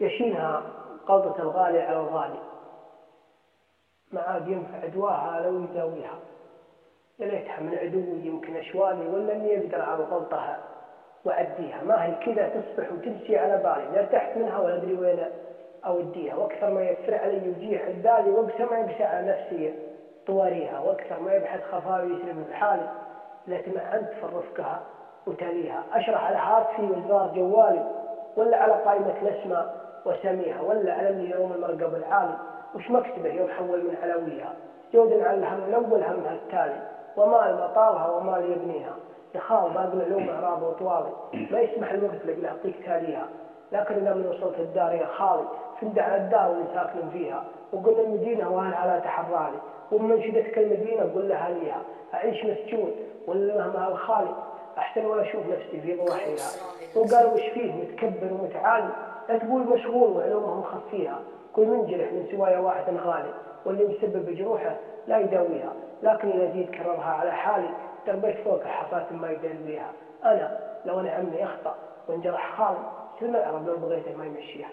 يشينها قلطة الغالي على الغالي. ما عاد ينفع عدواها لو يداويها. يا ليتها من عدو يمكن أشوالي ولا إني يقدر على غلطها وأديها. ما هي كذا تصبح وتمشي على بالي. لا ارتحت منها ولا أدري وين أوديها. وأكثر ما يفر علي ويجيح الدالي وقتها ما يبشع على نفسي طواريها وأكثر ما يبحث خفاوي يسلم بحالي لا تمعنت في الرفقها وتاليها أشرح على هاتفي وزرار جوالي ولا على قائمة الأسماء. وسميها ولا على اللي يروم المرقب العالي؟ وش مكتبه؟ يوم حول من علويها جود على الهم الأول همها التالي ومال مطالها ومال يبنيها يخاف باقي العلوم إعراب وطوالي. ما يسمح الوقت لك يعطيك تاليها. لكن إذا من وصلت الدار يا خالي فند على الدار اللي ساكن فيها. وقلنا المدينة وأهل على تحرالي ومن شدتك المدينة قل لها ليها أعيش مسجون ولا مهما الخالي أحسن ولا أشوف نفسي في ضواحيها. وقال وش فيه؟ متكبر ومتعالي لا تقول مشغول وعلومه مخفيها كل منجرح من سوايا واحد غالي. واللي مسبب جروحه لا يداويها. لكن إذا زيد كررها على حالي تربيت فوق حصات ما يدل بيها. أنا لو أنا عمي أخطأ وانجرح خالي سلم العرب لو بغيته ما يمشيها؟